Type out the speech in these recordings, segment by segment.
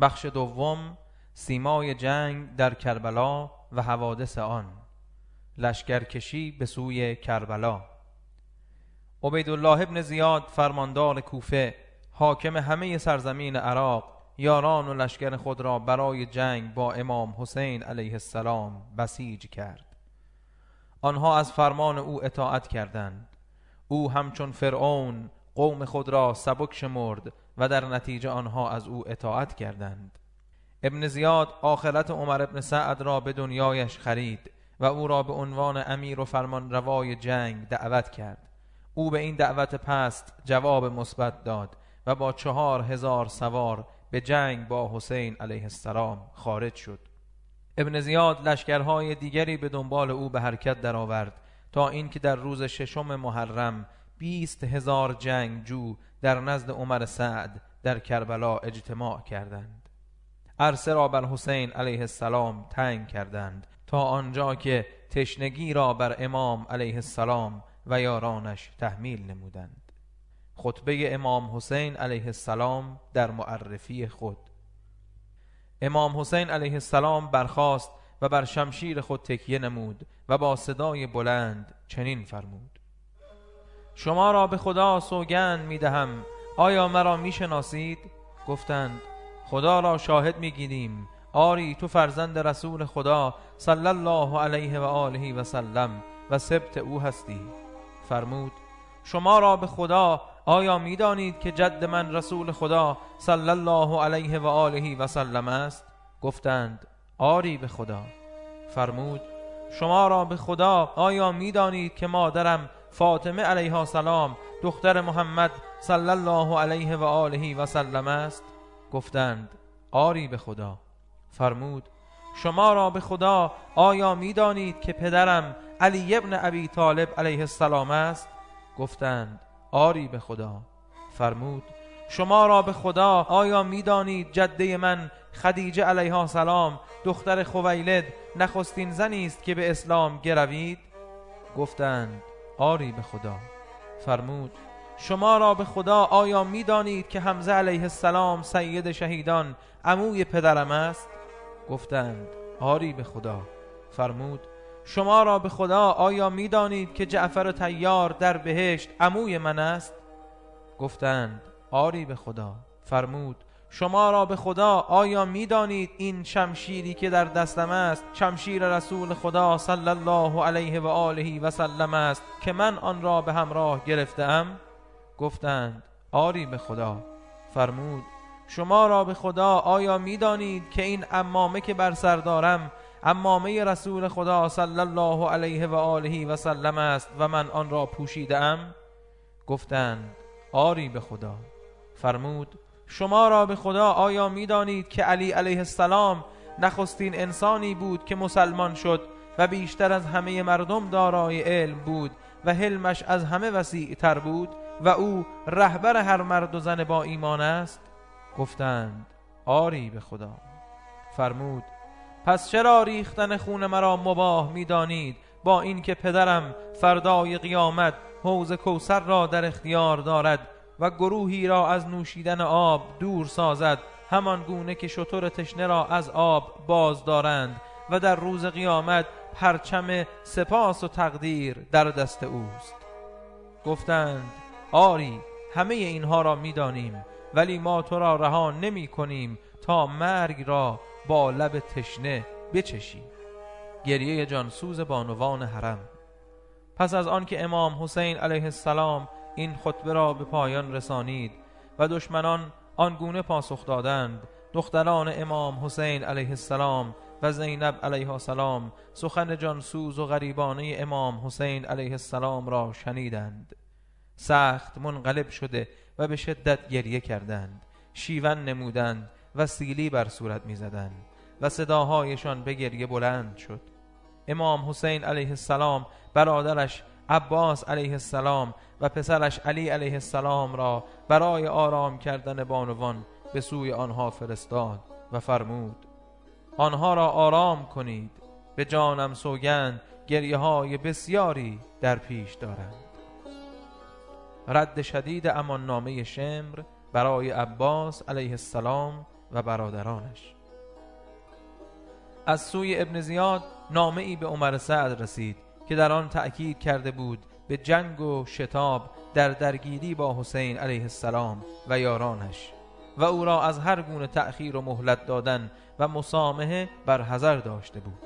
بخش دوم سیمای جنگ در کربلا و حوادث آن. لشکرکشی به سوی کربلا. عبیدالله ابن زیاد فرماندار کوفه حاکم همه سرزمین عراق یاران و لشکر خود را برای جنگ با امام حسین علیه السلام بسیج کرد. آنها از فرمان او اطاعت کردند. او همچون فرعون قوم خود را سبک شمرد و در نتیجه آنها از او اطاعت کردند. ابن زیاد آخرت عمر ابن سعد را به دنیایش خرید و او را به عنوان امیر و فرمان روای جنگ دعوت کرد. او به این دعوت پست جواب مثبت داد و با چهار هزار سوار به جنگ با حسین علیه السلام خارج شد. ابن زیاد لشکرهای دیگری به دنبال او به حرکت درآورد تا اینکه در روز ششم محرم بیست هزار جنگجو در نزد عمر سعد در کربلا اجتماع کردند. عرصه را بر حسین علیه السلام تنگ کردند تا آنجا که تشنگی را بر امام علیه السلام و یارانش تحمیل نمودند. خطبه امام حسین علیه السلام در معرفی خود. امام حسین علیه السلام برخاست و بر شمشیر خود تکیه نمود و با صدای بلند چنین فرمود. شما را به خدا سوگند می دهم آیا مرا می شناسید؟ گفتند خدا را شاهد می گیریم آری تو فرزند رسول خدا صلی الله علیه و آله و سلم و سبت او هستی. فرمود شما را به خدا آیا می‌دانید که جد من رسول خدا صلی الله علیه و آله و سلم است؟ گفتند آری به خدا. فرمود شما را به خدا آیا می‌دانید که مادرم فاطمه علیها السلام دختر محمد صلی الله علیه و آله و سلم است. گفتند آری به خدا. فرمود شما را به خدا آیا می‌دانید که پدرم علی ابن ابی طالب علیه السلام است؟ گفتند آری به خدا. فرمود شما را به خدا آیا می‌دانید جده من خدیجه علیها السلام دختر خویلد نخستین زنی است که به اسلام گروید؟ گفتند آری به خدا. فرمود شما را به خدا آیا می‌دانید که حمزه علیه السلام سید شهیدان عموی پدرم است؟ گفتند آری به خدا. فرمود شما را به خدا آیا می‌دانید که جعفر تیار در بهشت عموی من است؟ گفتند آری به خدا. فرمود شما را به خدا آیا می‌دانید این شمشیری که در دستم است؟ شمشیر رسول خدا صلی الله علیه و آله و سلم است که من آن را به همراه گرفتم؟ گفتند آری به خدا. فرمود شما را به خدا آیا می‌دانید که این امامه که بر سر دارم امامه رسول خدا صلی الله علیه و آله و سلم است و من آن را پوشیدم گفتند آری به خدا. فرمود شما را به خدا آیا می‌دانید که علی علیه السلام نخستین انسانی بود که مسلمان شد و بیشتر از همه مردم دارای علم بود و حلمش از همه وسیع تر بود و او رهبر هر مرد و زن با ایمان است؟ گفتند آری به خدا. فرمود پس چرا ریختن خون مرا مباه می‌دانید با اینکه پدرم فردای قیامت حوز کوسر را در اختیار دارد و گروهی را از نوشیدن آب دور سازد. همان گونه که شطور تشنه را از آب باز دارند و در روز قیامت پرچم سپاس و تقدیر در دست اوست. گفتند آری همه اینها را می‌دانیم ولی ما تو را رها نمی کنیم تا مرگ را با لب تشنه بچشی گریه جانسوز بانوان حرم. پس از آنکه امام حسین علیه السلام این خطبه را به پایان رسانید و دشمنان آنگونه پاسخ دادند دختران امام حسین علیه السلام و زینب علیه السلام سخن جانسوز و غریبانه امام حسین علیه السلام را شنیدند. سخت منقلب شده و به شدت گریه کردند. شیون نمودند و سیلی بر صورت می‌زدند و صداهایشان به گریه بلند شد. امام حسین علیه السلام برادرش عباس علیه السلام و پسرش علی علیه السلام را برای آرام کردن بانوان به سوی آنها فرستاد و فرمود آنها را آرام کنید به جانم سوگند گریه های بسیاری در پیش دارند. رد شدید امان نامه شمر برای عباس علیه السلام و برادرانش. از سوی ابن زیاد نامه ای به عمر سعد رسید که در آن تأکید کرده بود به جنگ و شتاب در درگیری با حسین علیه السلام و یارانش. و او را از هر گونه تأخیر و مهلت دادن و مسامحه بر حذر داشته بود.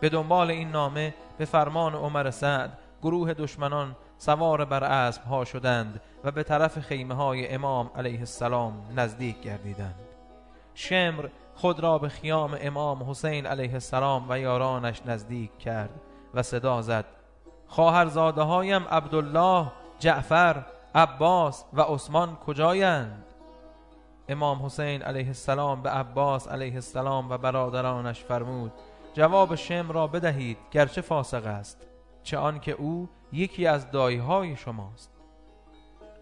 به دنبال این نامه به فرمان عمر سعد گروه دشمنان سوار بر اسب ها شدند و به طرف خیمه های امام علیه السلام نزدیک گردیدند. شمر خود را به خیام امام حسین علیه السلام و یارانش نزدیک کرد. و صدا زد. خواهرزاده هایم عبدالله جعفر عباس و عثمان کجایند؟ امام حسین علیه السلام به عباس علیه السلام و برادرانش فرمود جواب شم را بدهید گرچه فاسق است. چه آنکه او یکی از های شماست.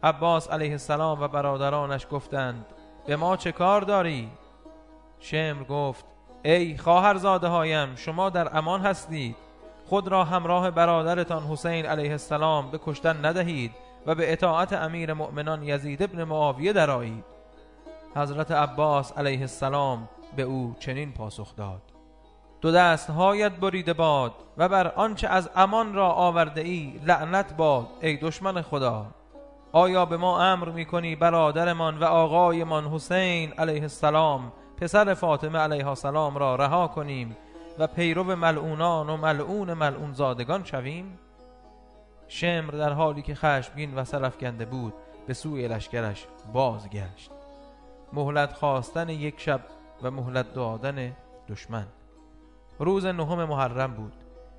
عباس علیه السلام و برادرانش گفتند به ما چه کار داری؟ شمر گفت ای خواهرزاده هایم شما در امان هستید. خود را همراه برادرتان حسین علیه السلام به کشتن ندهید و به اطاعت امیر مؤمنان یزید ابن معاویه درایید حضرت عباس علیه السلام به او چنین پاسخ داد. دو دست هایت بریده باد و بر آنچه از امان را آورده ای لعنت باد ای دشمن خدا. آیا به ما امر می‌کنی برادرمان و آقایمان حسین علیه السلام پسر فاطمه علیه السلام را رها کنیم و پیرو ملعونان و ملعون ملعون زادگان شویم. شمر در حالی که خشمگین و سرفکنده بود به سوی لشکرش بازگشت. مهلت خواستن یک شب و مهلت دادن دشمن. روز نهم محرم بود.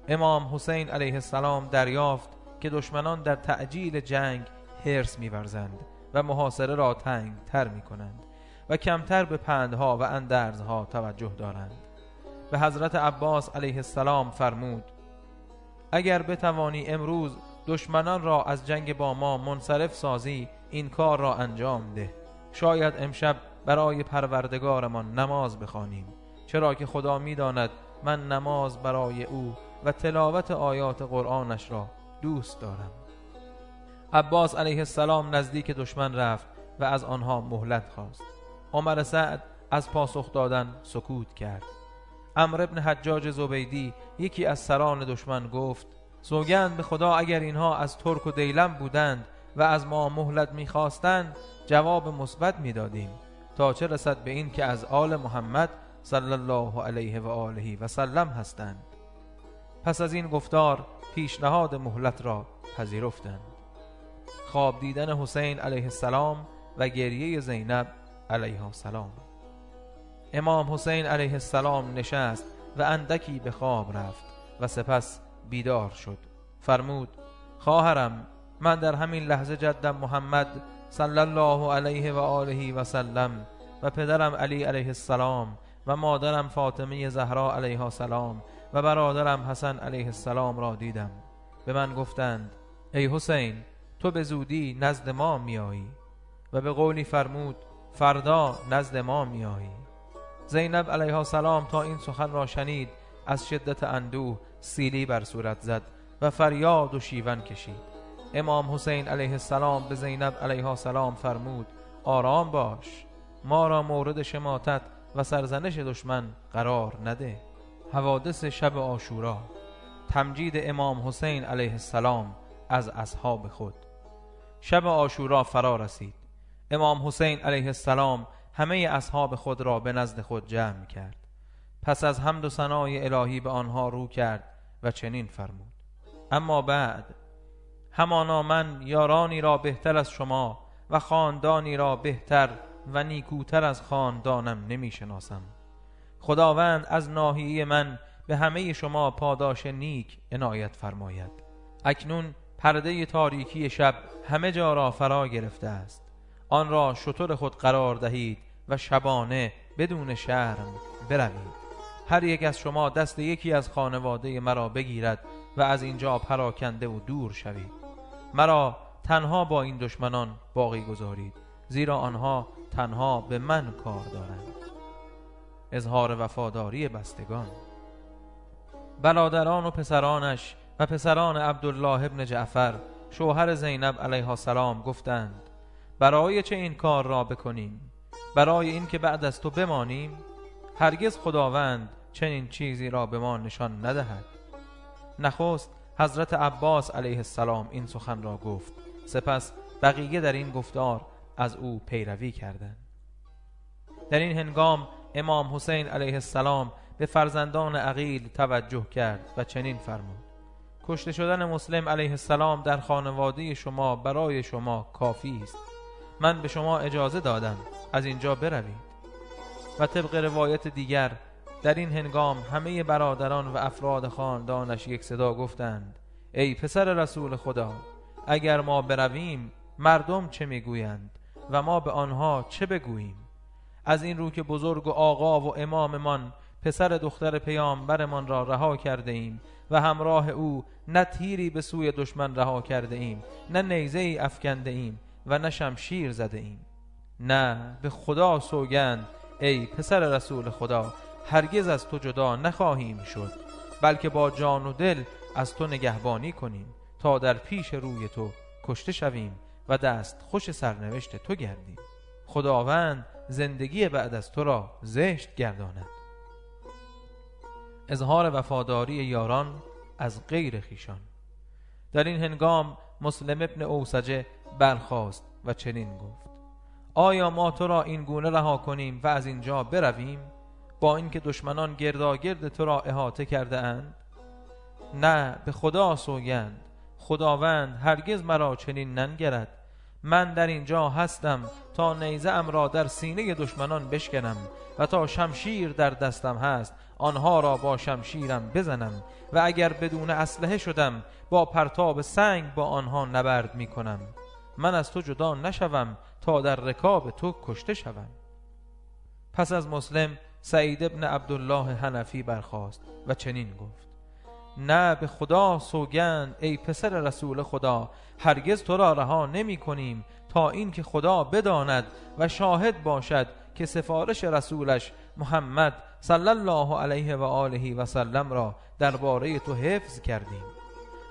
امام حسین علیه السلام دریافت که دشمنان در تعجیل جنگ حرس میورزند و محاصره را تنگ تر می کنند و کمتر به پندها و اندرزها توجه دارند. به حضرت عباس علیه السلام فرمود اگر بتوانی امروز دشمنان را از جنگ با ما منصرف سازی این کار را انجام ده. شاید امشب برای پروردگارمان نماز بخوانیم. چرا که خدا می‌داند من نماز برای او و تلاوت آیات قرآنش را دوست دارم. عباس علیه السلام نزدیک دشمن رفت و از آنها مهلت خواست. عمر سعد از پاسخ دادن سکوت کرد. امر ابن حجاج زبیدی یکی از سران دشمن گفت سوگند به خدا اگر اینها از ترک و دیلم بودند و از ما مهلت می‌خواستند جواب مثبت می‌دادیم. تا چه رسد به این که از آل محمد صلی الله علیه و آله و سلم هستند. پس از این گفتار پیشنهاد مهلت را پذیرفتند. خواب دیدن حسین علیه السلام و گریه زینب علیه السلام. امام حسین علیه السلام نشست و اندکی به خواب رفت و سپس بیدار شد. فرمود خواهرم من در همین لحظه جدم محمد صلی الله علیه و آله و سلم و پدرم علی علیه السلام و مادرم فاطمه زهرا علیها السلام و برادرم حسن علیه السلام را دیدم. به من گفتند ای حسین تو به زودی نزد ما میایی و به قولی فرمود فردا نزد ما میایی. زینب علیها السلام تا این سخن را شنید از شدت اندوه سیلی بر صورت زد و فریاد و شیون کشید. امام حسین علیه السلام به زینب علیها السلام فرمود آرام باش ما را مورد شماتت و سرزنش دشمن قرار نده. حوادث شب آشورا تمجید امام حسین علیه السلام از اصحاب خود. شب آشورا فرا رسید. امام حسین علیه السلام همه اصحاب خود را به نزد خود جمع کرد پس از حمد و ثنای الهی به آنها رو کرد و چنین فرمود. اما بعد همانا من یارانی را بهتر از شما و خاندانی را بهتر و نیکوتر از خاندانم نمی شناسم خداوند از ناحیه من به همه شما پاداش نیک عنایت فرماید. اکنون پرده تاریکی شب همه جا را فرا گرفته است. آن را شطور خود قرار دهید و شبانه بدون شرم بروید. هر یک از شما دست یکی از خانواده مرا بگیرد و از اینجا پراکنده و دور شوید. مرا تنها با این دشمنان باقی گذارید زیرا آنها تنها به من کار دارند. اظهار وفاداری بستگان. برادران و پسرانش و پسران عبدالله ابن جعفر شوهر زینب علیها السلام گفتند برای چه این کار را بکنیم؟ برای اینکه بعد از تو بمانیم هرگز خداوند چنین چیزی را به ما نشان ندهد. نخست حضرت عباس علیه السلام این سخن را گفت. سپس بقیه در این گفتار از او پیروی کردند. در این هنگام امام حسین علیه السلام به فرزندان عقیل توجه کرد و چنین فرمود. کشته شدن مسلم علیه السلام در خانواده شما برای شما کافی است. من به شما اجازه دادم. از اینجا بروید. و طبق روایت دیگر در این هنگام همه برادران و افراد خاندانش یک صدا گفتند ای پسر رسول خدا اگر ما برویم مردم چه می‌گویند و ما به آنها چه بگوییم؟ از این رو که بزرگ و آقا و اماممان پسر دختر پیامبرمان را رها کرده ایم و همراه او نه تیری به سوی دشمن رها کرده ایم نه نیزه ای افکنده ایم و نه شمشیر زده ایم. نه به خدا سوگند ای پسر رسول خدا هرگز از تو جدا نخواهیم شد بلکه با جان و دل از تو نگهبانی کنیم تا در پیش روی تو کشته شویم و دست خوش سرنوشت تو گردیم. خداوند زندگی بعد از تو را زشت گرداند. اظهار وفاداری یاران از غیر خیشان در این هنگام مسلم ابن اوسجه برخاست و چنین گفت. آیا ما تو را این گونه رها کنیم و از اینجا برویم؟ با اینکه دشمنان گرداگرد تو را احاطه کرده اند نه به خدا سوگند. خداوند هرگز مرا چنین ننگرد. من در اینجا هستم تا نیزه ام را در سینه دشمنان بشکنم و تا شمشیر در دستم هست آنها را با شمشیرم بزنم و اگر بدون اسلحه شدم با پرتاب سنگ با آنها نبرد می کنم من از تو جدا نشوم تا در رکاب تو کشته شوم. پس از مسلم سعید ابن عبدالله حنفی برخاست و چنین گفت نه به خدا سوگند ای پسر رسول خدا هرگز تو را رها نمی کنیم تا اینکه خدا بداند و شاهد باشد که سفارش رسولش محمد صلی الله علیه و آله و سلم را درباره تو حفظ کردیم.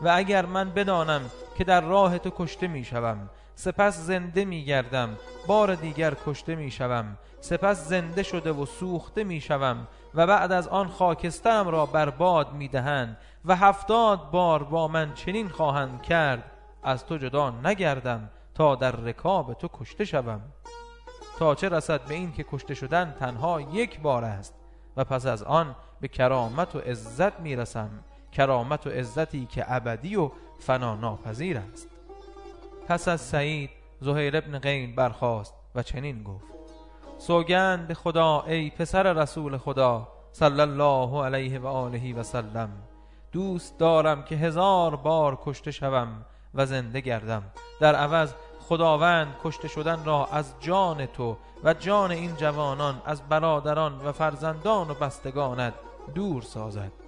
و اگر من بدانم که در راه تو کشته می شوم سپس زنده می گردم بار دیگر کشته می شوم سپس زنده شده و سوخته می شوم و بعد از آن خاکسترم را برباد می دهند و هفتاد بار با من چنین خواهند کرد از تو جدا نگردم تا در رکاب تو کشته شوم. تا چه رسد به این که کشته شدن تنها یک بار است و پس از آن به کرامت و عزت می رسم کرامت و عزتی که ابدی و فنا ناپذیر است. پس از سعید زهیر ابن قین برخاست و چنین گفت سوگند به خدا ای پسر رسول خدا صلی الله علیه و آله و سلم. دوست دارم که هزار بار کشته شوم و زنده گردم. در عوض خداوند کشته شدن را از جان تو و جان این جوانان از برادران و فرزندان و بستگانت دور سازد.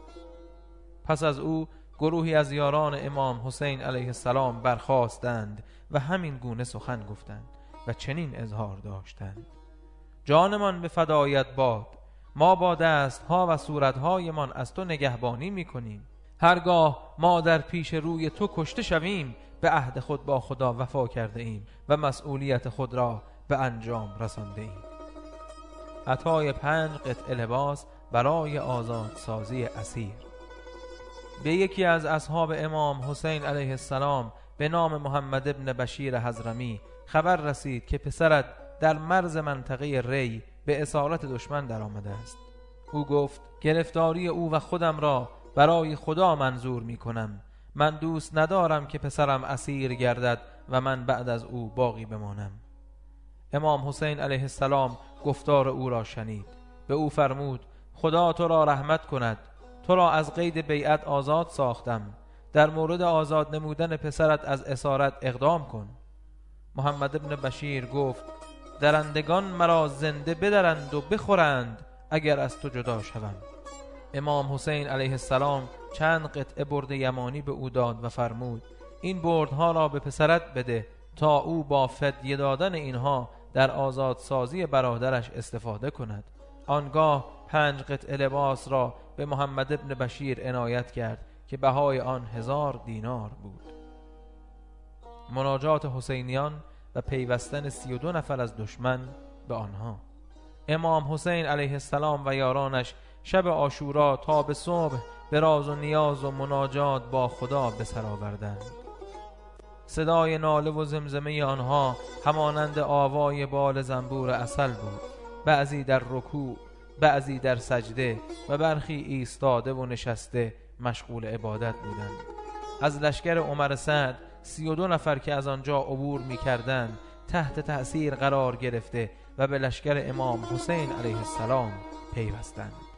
پس از او گروهی از یاران امام حسین علیه السلام برخواستند و همین گونه سخن گفتند و چنین اظهار داشتند. جانمان به فدایت باد ما با دست ها و صورتهایمان از تو نگهبانی می‌کنیم. هرگاه ما در پیش روی تو کشته شویم به عهد خود با خدا وفا کرده ایم و مسئولیت خود را به انجام رسانده ایم. عطای پنج قطع لباس برای آزاد سازی اسیر. به یکی از اصحاب امام حسین علیه السلام به نام محمد ابن بشیر حزرمی خبر رسید که پسرت در مرز منطقه ری به اسارت دشمن در آمده است. او گفت گرفتاری او و خودم را برای خدا منظور می کنم. من دوست ندارم که پسرم اسیر گردد و من بعد از او باقی بمانم. امام حسین علیه السلام گفتار او را شنید. به او فرمود خدا تو را رحمت کند تو را از قید بیعت آزاد ساختم. در مورد آزاد نمودن پسرت از اسارت اقدام کن. محمد ابن بشیر گفت درندگان مرا زنده بدرند و بخورند اگر از تو جدا شوم. امام حسین علیه السلام چند قطعه برد یمانی به او داد و فرمود این بردها را به پسرت بده تا او با فدیه دادن اینها در آزادسازی برادرش استفاده کند. آنگاه پنج قطعه لباس را به محمد ابن بشیر عنایت کرد که بهای آن هزار دینار بود. مناجات حسینیان و پیوستن سی و دو نفر از دشمن به آنها. امام حسین علیه السلام و یارانش شب آشورا تا به صبح به راز و نیاز و مناجات با خدا به سر آوردند. صدای ناله و زمزمه آنها همانند آوای بال زنبور اصل بود. بعضی در رکوع بعضی در سجده و برخی ایستاده و نشسته مشغول عبادت بودند. از لشکر عمر سعد سی و دو نفر که از آنجا عبور می کردند تحت تأثیر قرار گرفته و به لشکر امام حسین علیه السلام پیوستند.